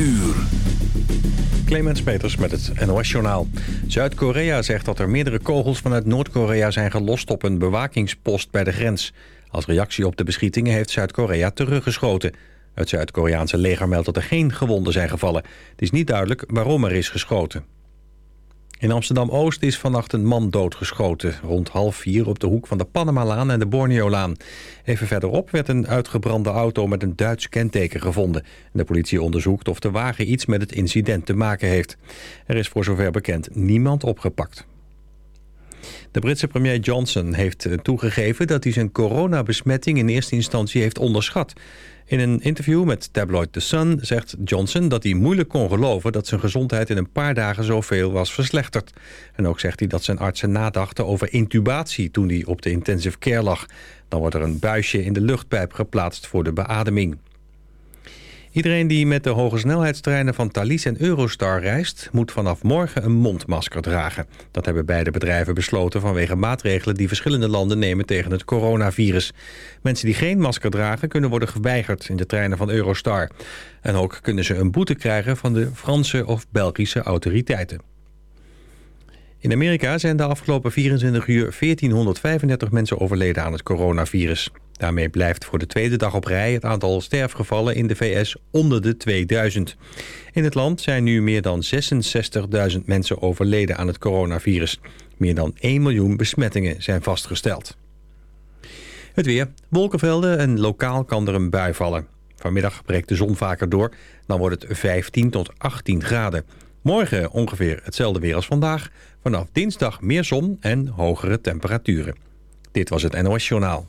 uur. Clemens Peters met het NOS-journaal. Zuid-Korea zegt dat er meerdere kogels vanuit Noord-Korea zijn gelost op een bewakingspost bij de grens. Als reactie op de beschietingen heeft Zuid-Korea teruggeschoten. Het Zuid-Koreaanse leger meldt dat er geen gewonden zijn gevallen. Het is niet duidelijk waarom er is geschoten. In Amsterdam-Oost is vannacht een man doodgeschoten. Rond half vier op de hoek van de Panamalaan en de Borneolaan. Even verderop werd een uitgebrande auto met een Duits kenteken gevonden. De politie onderzoekt of de wagen iets met het incident te maken heeft. Er is voor zover bekend niemand opgepakt. De Britse premier Johnson heeft toegegeven dat hij zijn coronabesmetting in eerste instantie heeft onderschat. In een interview met tabloid The Sun zegt Johnson dat hij moeilijk kon geloven dat zijn gezondheid in een paar dagen zoveel was verslechterd. En ook zegt hij dat zijn artsen nadachten over intubatie toen hij op de intensive care lag. Dan wordt er een buisje in de luchtpijp geplaatst voor de beademing. Iedereen die met de hogesnelheidstreinen van Thalys en Eurostar reist... moet vanaf morgen een mondmasker dragen. Dat hebben beide bedrijven besloten vanwege maatregelen... die verschillende landen nemen tegen het coronavirus. Mensen die geen masker dragen kunnen worden geweigerd in de treinen van Eurostar. En ook kunnen ze een boete krijgen van de Franse of Belgische autoriteiten. In Amerika zijn de afgelopen 24 uur 1435 mensen overleden aan het coronavirus. Daarmee blijft voor de tweede dag op rij het aantal sterfgevallen in de VS onder de 2000. In het land zijn nu meer dan 66.000 mensen overleden aan het coronavirus. Meer dan 1 miljoen besmettingen zijn vastgesteld. Het weer. Wolkenvelden en lokaal kan er een bui vallen. Vanmiddag breekt de zon vaker door. Dan wordt het 15 tot 18 graden. Morgen ongeveer hetzelfde weer als vandaag. Vanaf dinsdag meer zon en hogere temperaturen. Dit was het NOS Journaal.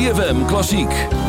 ZFM Klassiek.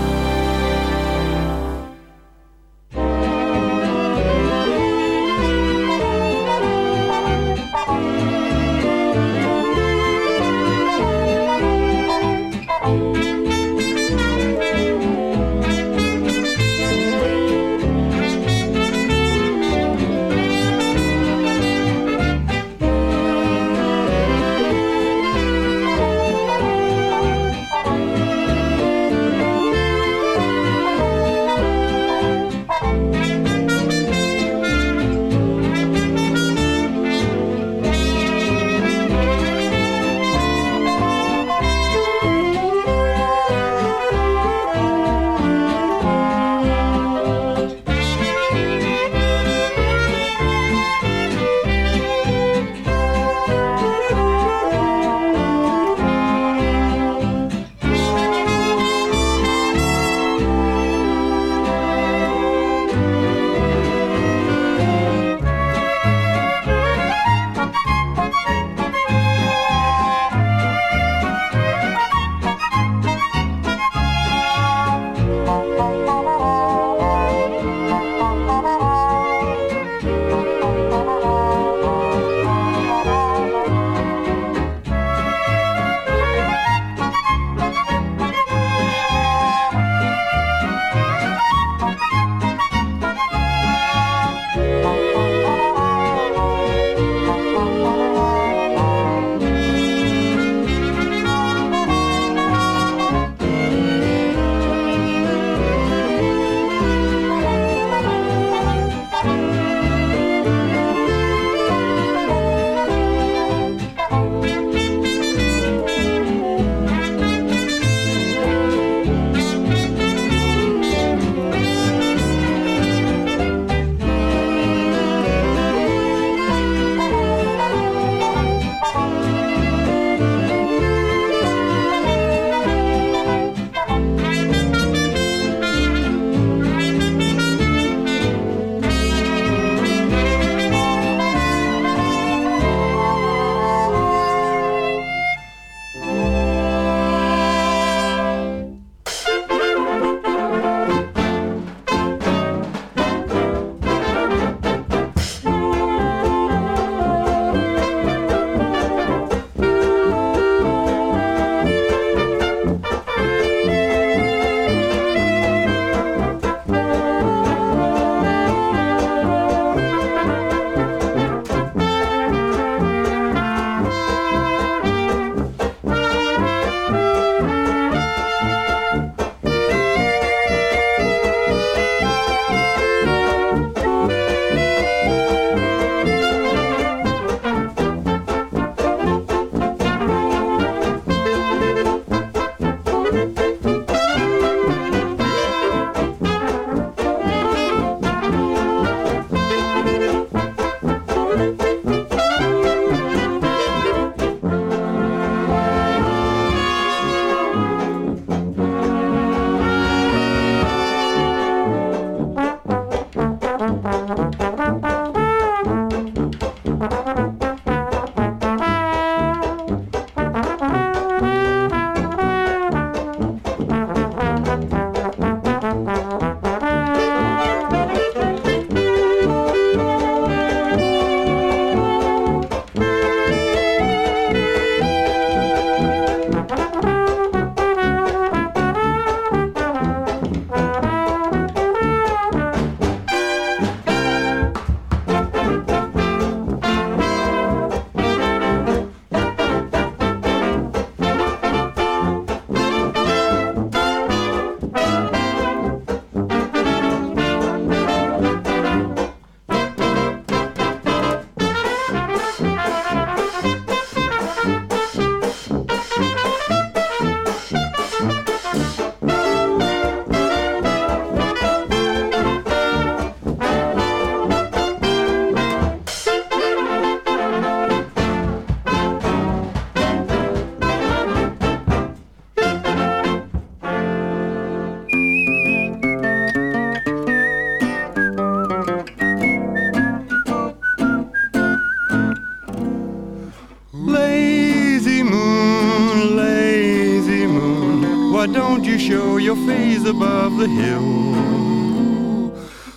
The hill?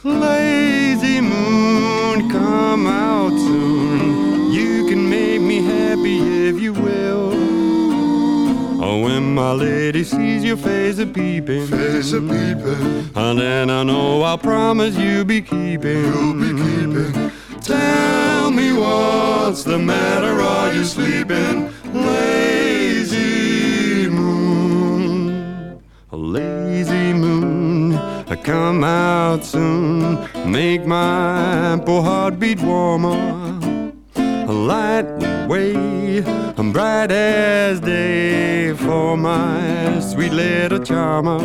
Lazy moon, come out soon. You can make me happy if you will. Oh, when my lady sees your face a peeping, face a peeping, and then I know I'll promise you be keeping. You'll be keeping. Tell me what's the matter? Are you sleeping, come out soon, make my poor heart beat warmer. A light way, bright as day for my sweet little charmer.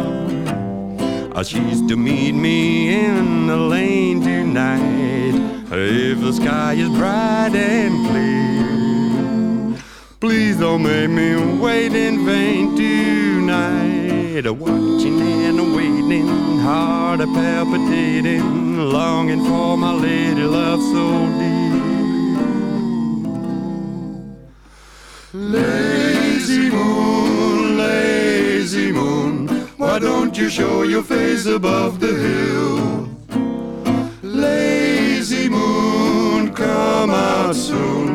Ah, she's to meet me in the lane tonight if the sky is bright and clear. Please don't make me wait in vain tonight. Ah, Watching and waiting, heart a palpitating, longing for my lady love so deep. Lazy moon, lazy moon, why don't you show your face above the hill? Lazy moon, come out soon.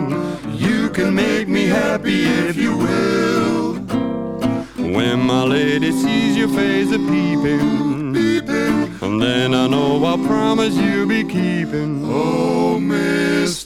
You can make me happy if you will. When my lady sees your face a peeping, promise you'll be keeping. oh, Mr.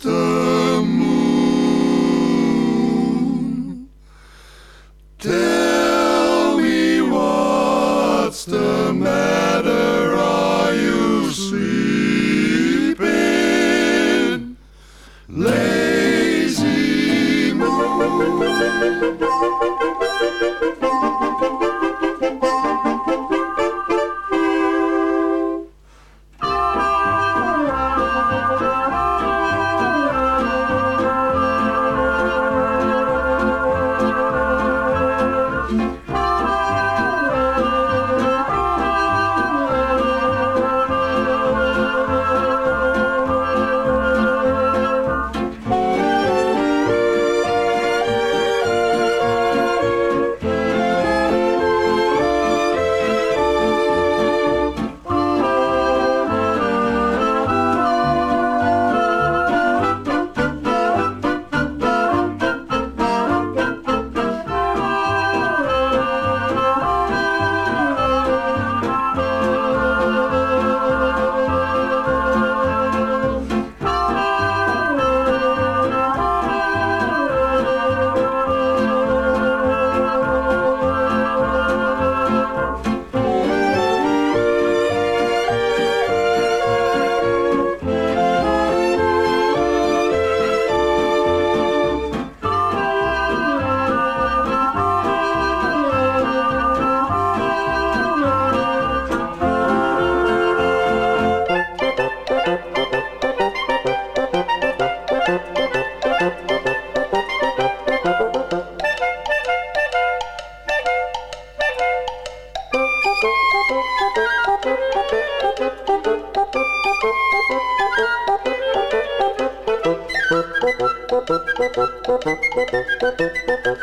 Thank you.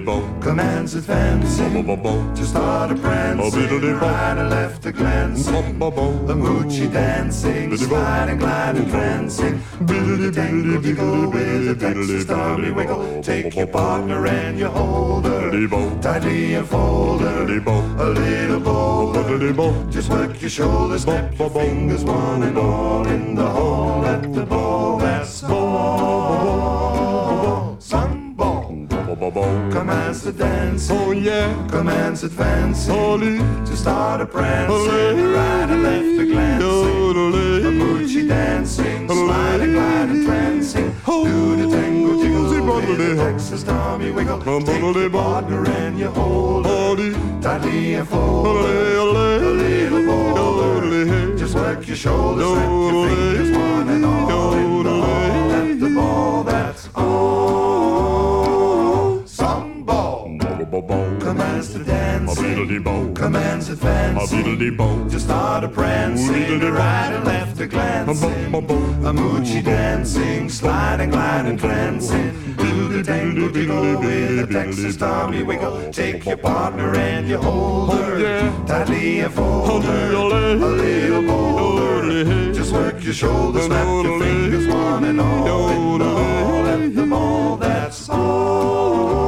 Dancing, commands advancing, to start a prancing, right and left a glancing, a moochie dancing, sliding, gliding, prancing, tickle with a Texas Tommy wiggle, take your partner and you hold her, tightly enfold her, a little bolder, just work your shoulders, snap your fingers one and all in the hole at the ball, that's ball, Commands to dance, oh yeah. Commands advancing, Ollie. to start a prancing, right and left a glancing, a moochie dancing, sliding, gliding, prancing, do the tango jiggle, with the Texas Tommy wiggle, take your partner and you hold her, tightly enfold her, a little bolder, just work your shoulders, snap your fingers one and all Commands to dance, commands advancing, to start a prancing, to right and left a glancing, a moochie dancing, sliding, gliding, prancing, do the tango jiggle with a Texas Tommy wiggle, take your partner and you hold her, tightly enfold her, a little bolder, just work your shoulders, snap your fingers one and all, the hole at the ball, that's all.